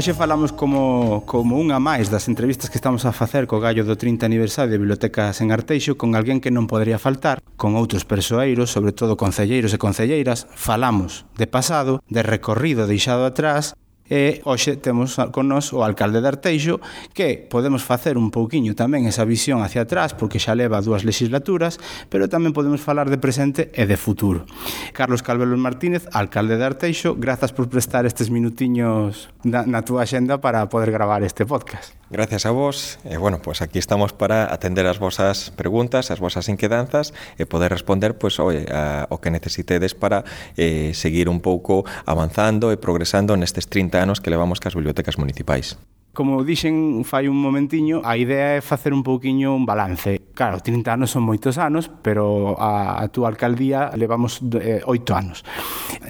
Hoxe falamos como, como unha máis das entrevistas que estamos a facer co gallo do 30 aniversario de Bibliotecas en Arteixo con alguén que non podría faltar, con outros persoeiros, sobre todo concelleiros e concelleiras, falamos de pasado, de recorrido deixado atrás e hoxe temos con nós o alcalde de Arteixo que podemos facer un pouquiño tamén esa visión hacia atrás porque xa leva dúas legislaturas, pero tamén podemos falar de presente e de futuro. Carlos Calvelo Martínez, alcalde de Arteixo, grazas por prestar estes minutiños na, na túa xenda para poder gravar este podcast. Gracias a vos. E, bueno, pues aquí estamos para atender as vosas preguntas, as vosas inquedanzas e poder responder pois, pues, oye, a, o que necesitedes para eh, seguir un pouco avanzando e progresando nestes 30 anos que levamos cas bibliotecas municipais. Como dixen fai un momentiño, a idea é facer un pouquiño un balance. Claro, 30 anos son moitos anos, pero a, a túa alcaldía levamos eh, 8 anos.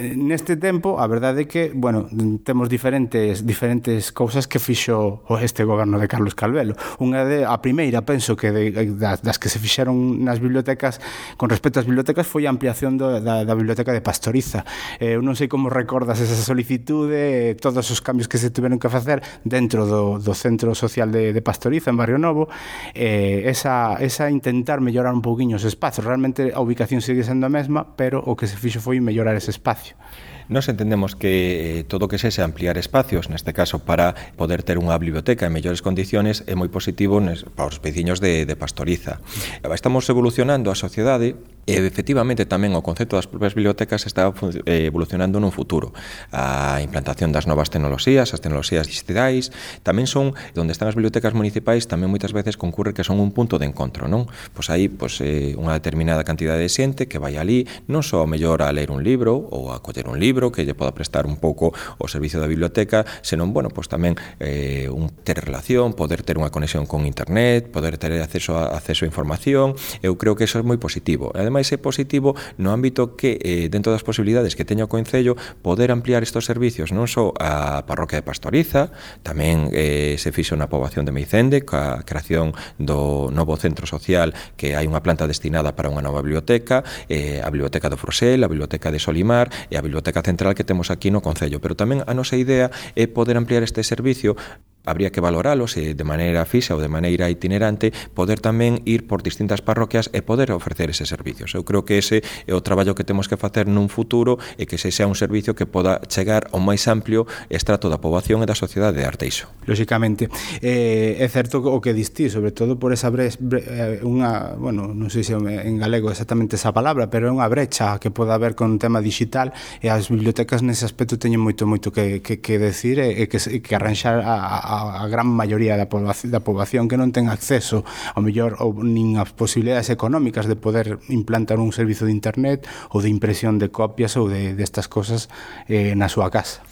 Eh, neste tempo, a verdade é que, bueno, temos diferentes diferentes cousas que fixo este goberno de Carlos Calvelo. Unha de a primeira, penso que de, eh, das, das que se fixeron nas bibliotecas con respecto ás bibliotecas foi a ampliación do, da, da biblioteca de Pastoriza. Eh, eu non sei como recordas esa solicitude, eh, todos os cambios que se tiveron que facer dentro do, do Centro Social de, de Pastoriza, en Barrio Novo, eh, esa, esa intentar mellorar un pouquiño os espazos. Realmente a ubicación sigue sendo a mesma, pero o que se fixo foi mellorar ese espacio. Nos entendemos que eh, todo o que sexa ampliar espacios, neste caso para poder ter unha biblioteca en mellores condiciones, é moi positivo nes, para os veciños de, de Pastoriza. Estamos evolucionando a sociedade E, efectivamente, tamén o concepto das propias bibliotecas está eh, evolucionando nun futuro. A implantación das novas tecnoloxías, as tecnoloxías digitais, tamén son, onde están as bibliotecas municipais, tamén moitas veces concurre que son un punto de encontro, non? Pois aí, pois, eh, unha determinada cantidade de xente que vai ali, non só mellor a ler un libro ou a coller un libro que lle poda prestar un pouco o servicio da biblioteca, senón, bueno, pois tamén eh, un ter relación, poder ter unha conexión con internet, poder ter acceso a, acceso a información, eu creo que eso é moi positivo. Ademais, máis é positivo no ámbito que eh, dentro das posibilidades que teña o Concello poder ampliar estos servicios non só a parroquia de Pastoriza, tamén eh, se fixo na poboación de Meicende coa creación do novo centro social que hai unha planta destinada para unha nova biblioteca, eh, a biblioteca do Frosel, a biblioteca de Solimar e a biblioteca central que temos aquí no Concello. Pero tamén a nosa idea é poder ampliar este servicio habría que valoralos e de maneira fixa ou de maneira itinerante poder tamén ir por distintas parroquias e poder ofrecer ese servicios. Eu creo que ese é o traballo que temos que facer nun futuro e que ese sea un servicio que poda chegar ao máis amplio estrato da poboación e da sociedade de Arteixo. Lóxicamente, eh, é certo o que distí, sobre todo por esa brecha, bre, eh, unha, bueno, non sei se en galego exactamente esa palabra, pero é unha brecha que poda haber con o tema digital e as bibliotecas nese aspecto teñen moito moito que, que, que decir e, e que, que arranxar a, a a, a gran maioría da poboación, da poboación que non ten acceso ao mellor ou nin as posibilidades económicas de poder implantar un servizo de internet ou de impresión de copias ou de destas de cosas eh, na súa casa.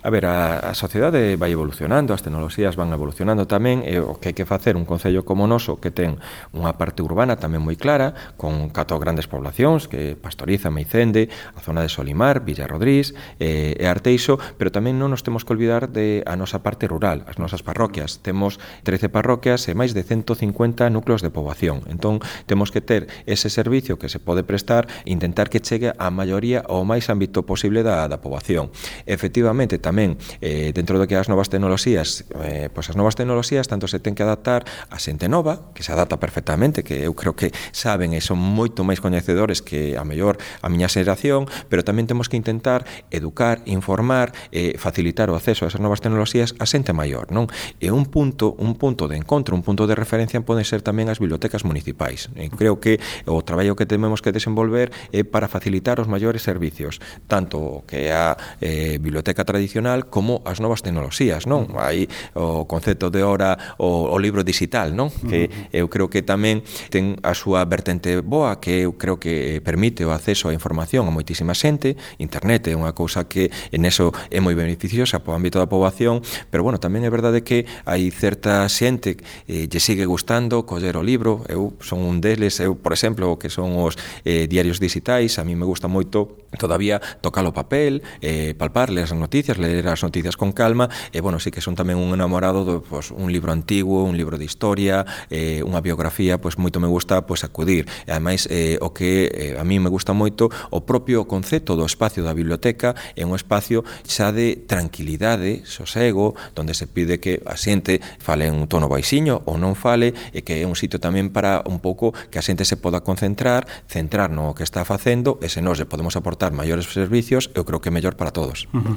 A ver, a, a sociedade vai evolucionando, as tecnoloxías van evolucionando tamén, e o que hai que facer un concello como o noso que ten unha parte urbana tamén moi clara, con cato grandes poblacións, que Pastoriza, Meicende, a zona de Solimar, Villa Rodrís eh, e Arteixo, pero tamén non nos temos que olvidar de a nosa parte rural, as nosas parroquias. Temos 13 parroquias e máis de 150 núcleos de poboación. Entón, temos que ter ese servicio que se pode prestar, intentar que chegue a maioría ao máis ámbito posible da, da poboación. Efectivamente, tamén eh, dentro do que as novas tecnoloxías eh, pois as novas tecnoloxías tanto se ten que adaptar a xente nova que se adapta perfectamente que eu creo que saben e son moito máis coñecedores que a mellor a miña xeración pero tamén temos que intentar educar informar eh, facilitar o acceso a esas novas tecnoloxías a xente maior non? E un punto un punto de encontro un punto de referencia poden ser tamén as bibliotecas municipais. E creo que o traballo que temos que desenvolver é para facilitar os maiores servicios tanto que a eh, biblioteca tradicional tradicional como as novas tecnoloxías, non? Mm. Hai o concepto de hora, o, o libro digital, non? Mm-hmm. Que eu creo que tamén ten a súa vertente boa que eu creo que eh, permite o acceso á información a moitísima xente, internet é unha cousa que en eso é moi beneficiosa para o ámbito da poboación, pero bueno, tamén é verdade que hai certa xente eh, lle sigue gustando coller o libro, eu son un deles, eu, por exemplo, que son os eh, diarios digitais, a mí me gusta moito todavía tocar o papel, eh, palparles as noticias, ler as noticias con calma e, bueno, sí que son tamén un enamorado do, pues, un libro antigo, un libro de historia, eh, unha biografía, pois pues, moito me gusta pues, acudir. E, ademais, eh, o que eh, a mí me gusta moito o propio concepto do espacio da biblioteca é un espacio xa de tranquilidade, sosego, onde se pide que a xente fale en un tono baixiño ou non fale e que é un sitio tamén para un pouco que a xente se poda concentrar, centrar no que está facendo e se nos podemos aportar maiores servicios, eu creo que é mellor para todos. Uh -huh.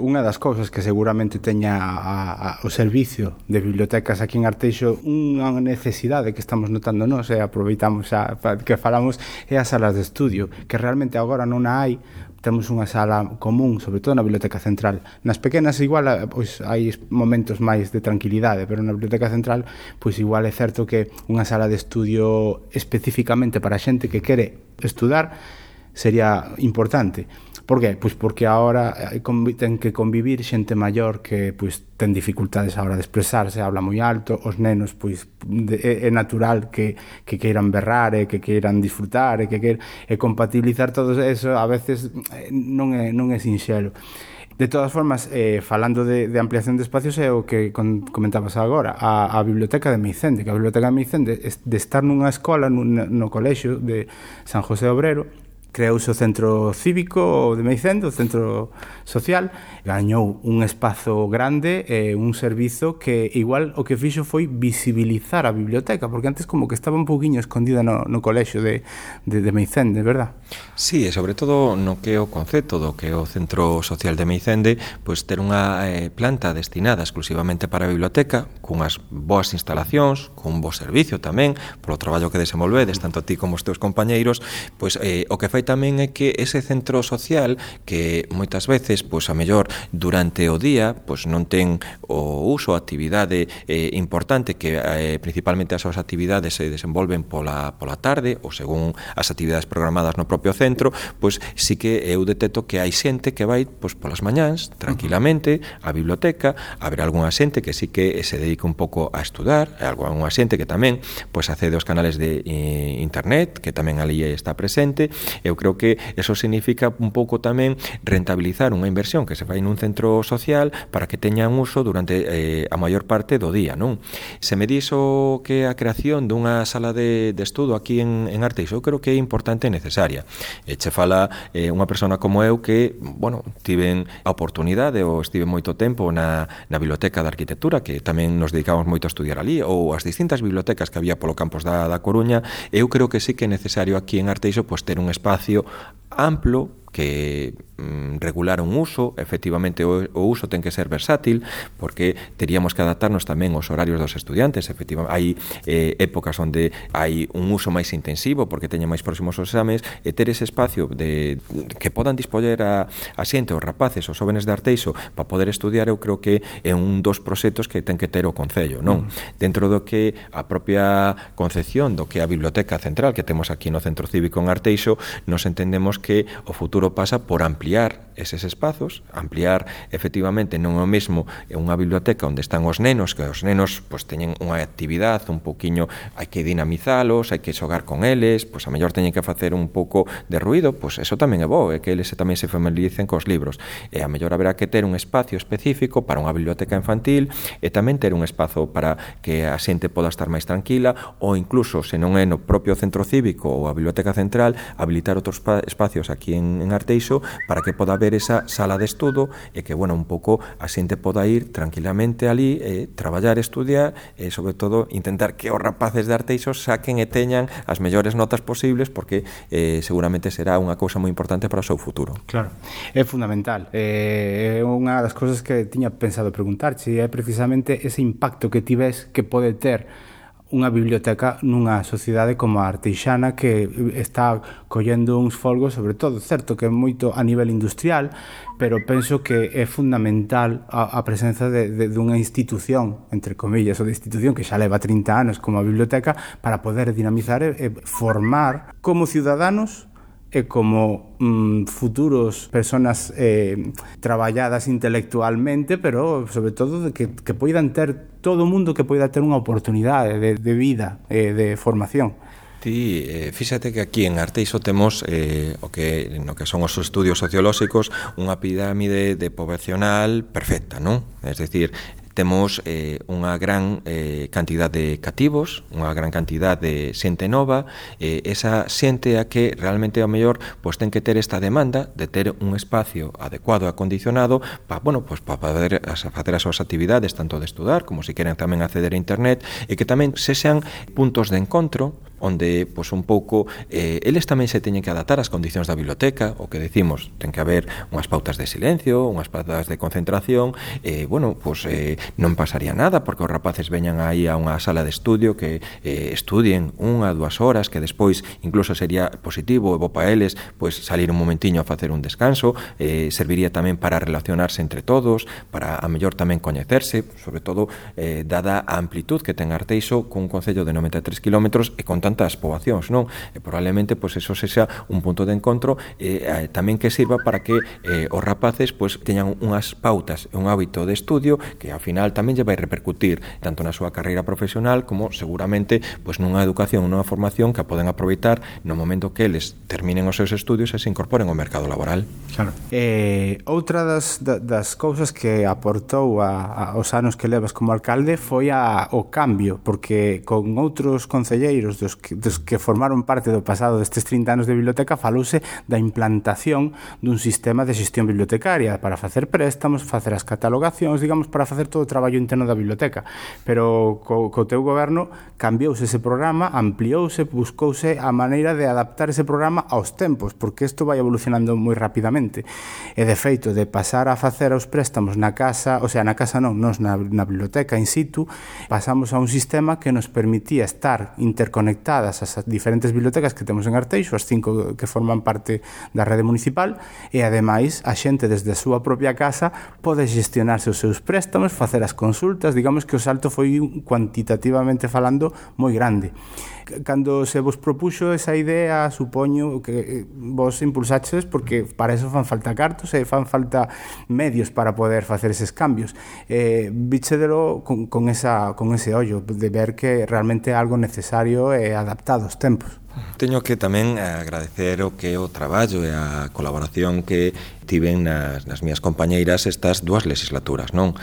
Unha das cousas que seguramente teña a, a, o servicio de bibliotecas aquí en Arteixo unha necesidade que estamos notando nós e aproveitamos a, que falamos é as salas de estudio, que realmente agora non hai temos unha sala común, sobre todo na Biblioteca Central. Nas pequenas igual eh, pois, hai momentos máis de tranquilidade, pero na Biblioteca Central pois igual é certo que unha sala de estudio especificamente para xente que quere estudar sería importante Por que? Pois porque agora eh, ten que convivir xente maior que pois, ten dificultades ahora de expresarse, habla moi alto, os nenos pois, de, é natural que, que queiran berrar e que queiran disfrutar e que queir, e compatibilizar todo eso a veces non é, non é sinxelo. De todas formas, eh, falando de, de ampliación de espacios é o que con, comentabas agora, a, a biblioteca de Meicende, que a biblioteca de Meicende de estar nunha escola, nun, no colexio de San José Obrero, creouse o centro cívico de Meicendo, o centro social, gañou un espazo grande e un servizo que igual o que fixo foi visibilizar a biblioteca, porque antes como que estaba un poquinho escondida no, no colexo de, de, de Meicende, verdad? Sí, e sobre todo no que o concepto do que o centro social de Meicende, pois ter unha eh, planta destinada exclusivamente para a biblioteca, cunhas boas instalacións, cun bo servicio tamén, polo traballo que desenvolvedes, tanto ti como os teus compañeiros, pois eh, o que fai tamén é que ese centro social que moitas veces, pois a mellor durante o día, pois non ten o uso, actividade eh, importante que eh, principalmente as súas actividades se desenvolven pola, pola tarde ou según as actividades programadas no propio centro, pois sí que eu deteto que hai xente que vai pois polas mañáns tranquilamente á biblioteca, haber algunha xente que sí que se dedica un pouco a estudar, algunha xente que tamén pois accede aos canales de eh, internet, que tamén ali está presente, e eu creo que eso significa un pouco tamén rentabilizar unha inversión que se fai nun centro social para que teñan uso durante eh, a maior parte do día, non? Se me dixo que a creación dunha sala de, de estudo aquí en, en Arteixo, eu creo que é importante e necesaria. E che fala eh, unha persona como eu que, bueno, tiven a oportunidade ou estive moito tempo na, na Biblioteca de Arquitectura, que tamén nos dedicamos moito a estudiar ali, ou as distintas bibliotecas que había polo campus da, da Coruña, eu creo que sí que é necesario aquí en Arteixo pues, ter un espacio espacio amplio que mm, regular un uso, efectivamente o, o uso ten que ser versátil, porque teríamos que adaptarnos tamén aos horarios dos estudiantes, efectivamente hai eh, épocas onde hai un uso máis intensivo porque teñen máis próximos os exames, e ter ese espacio de que podan dispoñer a, a xente, os rapaces, os jóvenes de Arteixo para poder estudiar, eu creo que é un dos proxectos que ten que ter o Concello, non? Mm. Dentro do que a propia concepción do que é a Biblioteca Central que temos aquí no Centro Cívico en Arteixo, nos entendemos que o futuro futuro pasa por ampliar eses espazos, ampliar efectivamente non é o mesmo unha biblioteca onde están os nenos, que os nenos pois teñen unha actividade un poquiño, hai que dinamizalos, hai que xogar con eles, pois a mellor teñen que facer un pouco de ruido, pois eso tamén é bo, é que eles tamén se familiaricen cos libros. E a mellor haberá que ter un espacio específico para unha biblioteca infantil e tamén ter un espazo para que a xente poda estar máis tranquila ou incluso se non é no propio centro cívico ou a biblioteca central habilitar outros espacios aquí en, en Arteixo para que poda haber esa sala de estudo e que, bueno, un pouco a xente poda ir tranquilamente ali, eh, traballar, estudiar e, sobre todo, intentar que os rapaces de Arteixo saquen e teñan as mellores notas posibles porque eh, seguramente será unha cousa moi importante para o seu futuro. Claro, é fundamental. Eh, é unha das cousas que tiña pensado preguntar, se é precisamente ese impacto que ti ves que pode ter unha biblioteca nunha sociedade como a arteixana que está collendo uns folgos sobre todo, certo que é moito a nivel industrial, pero penso que é fundamental a, a presenza de, de, dunha institución, entre comillas, ou de institución que xa leva 30 anos como a biblioteca para poder dinamizar e, e formar como ciudadanos e como mm, futuros personas eh, traballadas intelectualmente, pero sobre todo de que, que poidan ter todo o mundo que poida ter unha oportunidade de, de vida, eh, de formación. Ti, eh, fíxate que aquí en Arteixo temos eh, o que no que son os estudios sociolóxicos unha pirámide de poblacional perfecta, non? Es decir, temos eh, unha gran eh, cantidad de cativos, unha gran cantidad de xente nova, eh, esa xente a que realmente ao mellor pois ten que ter esta demanda de ter un espacio adecuado e acondicionado para bueno, pois para poder as, facer as súas actividades tanto de estudar como se si queren tamén acceder a internet e que tamén se sean puntos de encontro onde pois un pouco eh, eles tamén se teñen que adaptar ás condicións da biblioteca, o que decimos, ten que haber unhas pautas de silencio, unhas pautas de concentración, eh, bueno, pois eh, non pasaría nada porque os rapaces veñan aí a unha sala de estudio que eh, estudien unha, dúas horas, que despois incluso sería positivo e bo para eles pois salir un momentiño a facer un descanso, eh, serviría tamén para relacionarse entre todos, para a mellor tamén coñecerse, sobre todo eh, dada a amplitud que ten Arteixo cun concello de 93 km e contando tantas poboacións, non? E probablemente pois eso sexa un punto de encontro e eh, tamén que sirva para que eh, os rapaces pois teñan unhas pautas, e un hábito de estudio que ao final tamén lle vai repercutir tanto na súa carreira profesional como seguramente pois nunha educación, nunha formación que a poden aproveitar no momento que eles terminen os seus estudios e se incorporen ao mercado laboral. Claro. Eh, outra das, das cousas que aportou a, a, os anos que levas como alcalde foi a, o cambio, porque con outros concelleiros dos dos que, dos que formaron parte do pasado destes 30 anos de biblioteca falouse da implantación dun sistema de xestión bibliotecaria para facer préstamos, facer as catalogacións, digamos, para facer todo o traballo interno da biblioteca. Pero co, co teu goberno cambiouse ese programa, ampliouse, buscouse a maneira de adaptar ese programa aos tempos, porque isto vai evolucionando moi rapidamente. E de feito, de pasar a facer os préstamos na casa, o sea, na casa non, nos na, na biblioteca in situ, pasamos a un sistema que nos permitía estar interconectados conectadas as diferentes bibliotecas que temos en Arteixo, as cinco que forman parte da rede municipal, e ademais a xente desde a súa propia casa pode gestionarse os seus préstamos, facer as consultas, digamos que o salto foi cuantitativamente falando moi grande. Cando se vos propuxo esa idea, supoño que vos impulsaches porque para eso fan falta cartos e fan falta medios para poder facer eses cambios. Eh, bichedelo con, con, esa, con ese ollo de ver que realmente é algo necesario e adaptado aos tempos. Teño que tamén agradecer o que o traballo e a colaboración que tiven nas, nas mías compañeiras estas dúas legislaturas, non?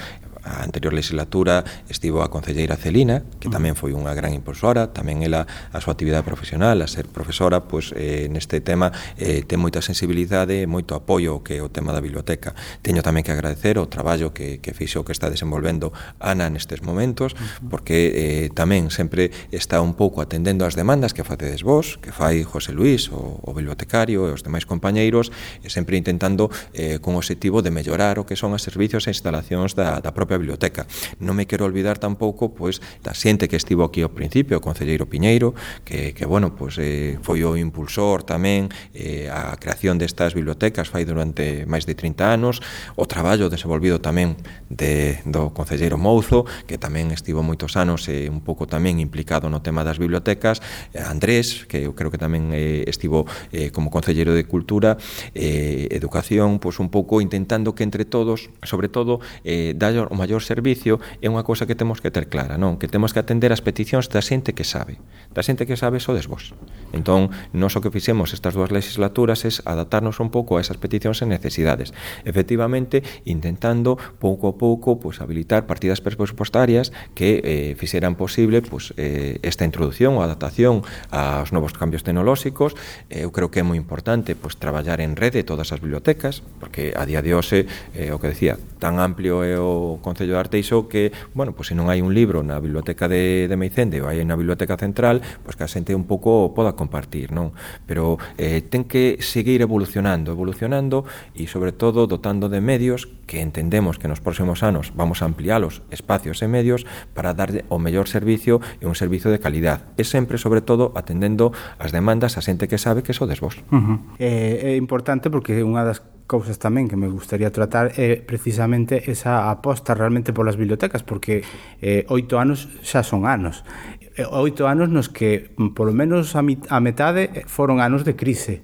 a anterior legislatura estivo a concelleira Celina, que tamén foi unha gran impulsora, tamén ela a súa actividade profesional, a ser profesora, pois eh, neste tema eh, ten moita sensibilidade e moito apoio que é o tema da biblioteca. Teño tamén que agradecer o traballo que, que fixo que está desenvolvendo Ana nestes momentos, porque eh, tamén sempre está un pouco atendendo as demandas que facedes vos, que fai José Luís, o, o bibliotecario e os demais compañeiros, e sempre intentando eh, con o objetivo de mellorar o que son os servicios e instalacións da, da propia propia biblioteca. Non me quero olvidar tampouco pois da xente que estivo aquí ao principio, o concelleiro Piñeiro, que, que bueno, pois, eh, foi o impulsor tamén eh, a creación destas bibliotecas fai durante máis de 30 anos, o traballo desenvolvido tamén de, do concelleiro Mouzo, que tamén estivo moitos anos eh, un pouco tamén implicado no tema das bibliotecas, eh, Andrés, que eu creo que tamén eh, estivo eh, como concelleiro de Cultura, eh, Educación, pois un pouco intentando que entre todos, sobre todo, eh, dar maior servicio é unha cousa que temos que ter clara, non? Que temos que atender as peticións da xente que sabe. Da xente que sabe sodes vos. Entón, nós o que fixemos estas dúas legislaturas é adaptarnos un pouco a esas peticións e necesidades. Efectivamente, intentando pouco a pouco pues, habilitar partidas presupuestarias que eh, fixeran posible pues, eh, esta introducción ou adaptación aos novos cambios tecnolóxicos. Eh, eu creo que é moi importante pues, traballar en rede todas as bibliotecas, porque a día de hoxe, eh, o que decía, tan amplio é o Concello de Arteixo que, bueno, pues, se non hai un libro na biblioteca de, de Meicende ou hai na biblioteca central, pois pues, que a xente un pouco poda compartir, non? Pero eh, ten que seguir evolucionando, evolucionando e sobre todo dotando de medios que entendemos que nos próximos anos vamos a ampliálos espacios e medios para darlle o mellor servicio e un servicio de calidad. E sempre, sobre todo, atendendo as demandas a xente que sabe que sodes vos. Uh eh, -huh. É, é importante porque é unha das cousas tamén que me gustaría tratar é precisamente esa aposta realmente polas bibliotecas, porque eh, oito anos xa son anos. Eh, oito anos nos que, mm, polo menos a, mit a metade, eh, foron anos de crise.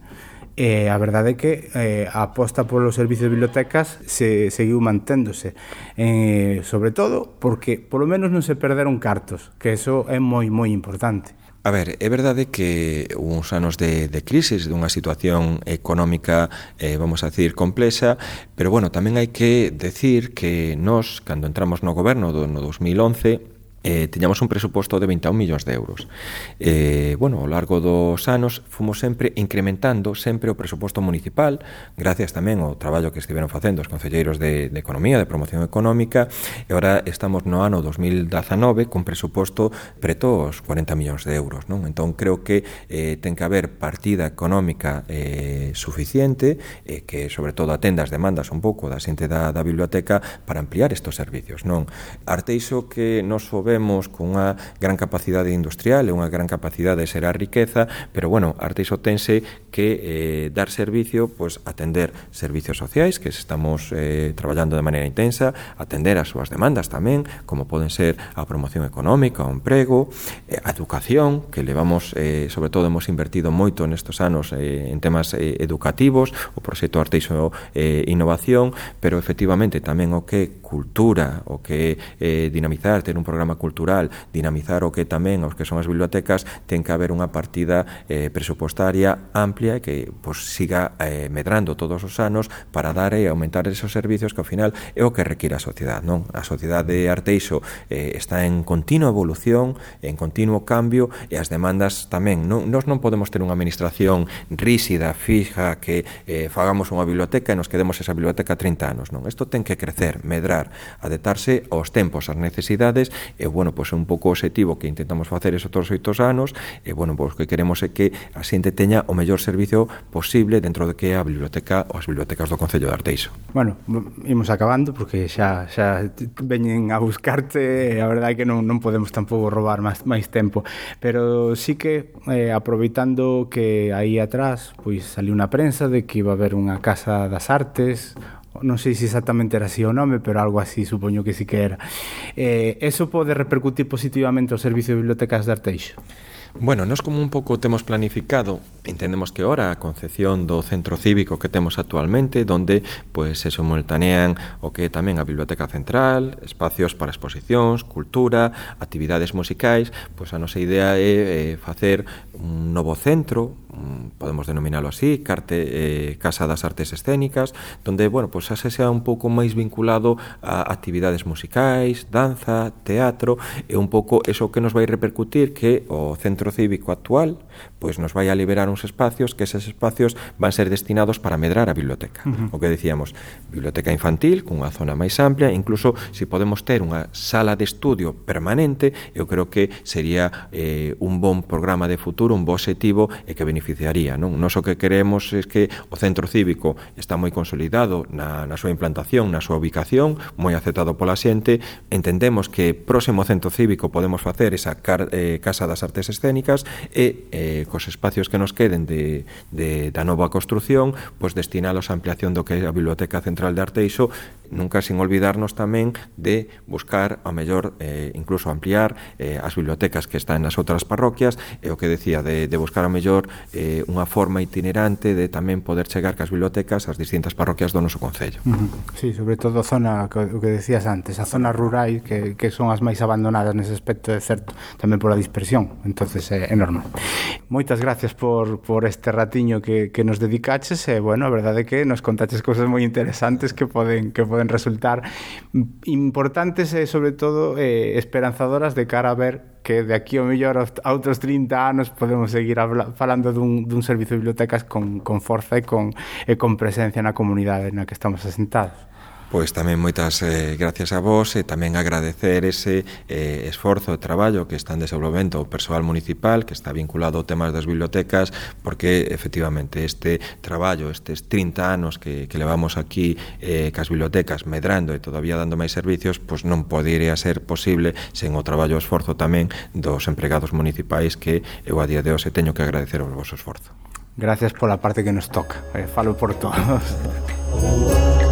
E eh, a verdade é que eh, a aposta polos servicios de bibliotecas se seguiu manténdose, eh, sobre todo porque polo menos non se perderon cartos, que eso é moi moi importante. A ver, é verdade que uns anos de, de crisis, dunha situación económica, eh, vamos a decir, complexa, pero bueno, tamén hai que decir que nós, cando entramos no goberno do, no 2011, Eh, tiñamos un presuposto de 21 millóns de euros. Eh, bueno, ao largo dos anos fomos sempre incrementando sempre o presuposto municipal, gracias tamén ao traballo que estiveron facendo os concelleiros de, de Economía, de Promoción Económica, e agora estamos no ano 2019 con presuposto preto aos 40 millóns de euros. Non? Entón, creo que eh, ten que haber partida económica eh, suficiente eh, que, sobre todo, atenda as demandas un pouco da xente da, da biblioteca para ampliar estos servicios. Non? Arteixo que nos sobe sabemos, cunha gran capacidade industrial e unha gran capacidade de xerar riqueza, pero bueno, Arteixo tense que eh, dar servicio, pois pues, atender servicios sociais que estamos eh, traballando de maneira intensa, atender as súas demandas tamén, como poden ser a promoción económica, o emprego, eh, a educación, que levamos eh, sobre todo hemos invertido moito nestes anos eh, en temas eh, educativos, o proxecto Arteixo eh, Innovación, pero efectivamente tamén o que cultura, o que eh, dinamizar, ter un programa cultural cultural, dinamizar o que tamén aos que son as bibliotecas, ten que haber unha partida eh, presupostaria amplia que pues, siga eh, medrando todos os anos para dar e aumentar esos servicios que ao final é o que require a sociedade. Non? A sociedade de Arteixo eh, está en continua evolución, en continuo cambio e as demandas tamén. Non, nos non podemos ter unha administración rísida, fija, que eh, fagamos unha biblioteca e nos quedemos esa biblioteca 30 anos. Non? Isto ten que crecer, medrar, adetarse aos tempos, ás necesidades e e bueno, pois é un pouco o objetivo que intentamos facer esos todos oitos anos e bueno, pois que queremos é que a xente teña o mellor servicio posible dentro de que a biblioteca ou as bibliotecas do Concello de Arteixo. Bueno, imos acabando porque xa xa veñen a buscarte e a verdade é que non, non podemos tampouco roubar máis, máis tempo, pero sí que eh, aproveitando que aí atrás pois saliu na prensa de que iba a haber unha casa das artes non sei se exactamente era así o nome, pero algo así supoño que sí que era. Eh, eso pode repercutir positivamente o Servicio de Bibliotecas de Arteixo? Bueno, nos como un pouco temos planificado, entendemos que ora a concepción do centro cívico que temos actualmente, donde pues, se simultanean o que tamén a biblioteca central, espacios para exposicións, cultura, actividades musicais, pois pues, a nosa idea é, é facer un novo centro, Mm, podemos denominalo así, carte, eh, Casa das Artes Escénicas, donde, bueno, pues xa se sea un pouco máis vinculado a actividades musicais, danza, teatro, e un pouco eso que nos vai repercutir que o centro cívico actual pois nos vai a liberar uns espacios que eses espacios van ser destinados para medrar a biblioteca. Uh -huh. O que decíamos, biblioteca infantil, cunha zona máis amplia, incluso se si podemos ter unha sala de estudio permanente, eu creo que sería eh, un bon programa de futuro, un bo objetivo e que beneficiaría. Non? Nos o que queremos é que o centro cívico está moi consolidado na, na súa implantación, na súa ubicación, moi aceptado pola xente. Entendemos que próximo centro cívico podemos facer esa car, eh, Casa das Artes Escénicas e eh, cos espacios que nos queden de, de, da nova construción, pois destinalos á ampliación do que é a Biblioteca Central de Arteixo nunca sen olvidarnos tamén de buscar a mellor eh, incluso ampliar eh, as bibliotecas que están nas outras parroquias e o que decía de, de buscar a mellor eh, unha forma itinerante de tamén poder chegar cas bibliotecas ás distintas parroquias do noso concello. Uh -huh. Sí, sobre todo a zona o que decías antes, a zona rurais que, que son as máis abandonadas nese aspecto é certo, tamén pola dispersión, entonces é, é normal. Moitas gracias por, por este ratiño que, que nos dedicaches e, bueno, a verdade é que nos contaches cousas moi interesantes que poden que poden poden resultar importantes e, sobre todo, eh, esperanzadoras de cara a ver que de aquí ao mellor a outros 30 anos podemos seguir falando dun, dun servizo de bibliotecas con, con forza e con, e con presencia na comunidade na que estamos asentados. Pois tamén moitas eh, gracias a vos e tamén agradecer ese eh, esforzo e traballo que están desenvolvendo o persoal municipal que está vinculado ao temas das bibliotecas porque efectivamente este traballo, estes 30 anos que, que levamos aquí eh, cas bibliotecas medrando e todavía dando máis servicios pois non podería ser posible sen o traballo e esforzo tamén dos empregados municipais que eu a día de hoxe teño que agradecer o vosso esforzo. Gracias pola parte que nos toca. Eh, falo por todos.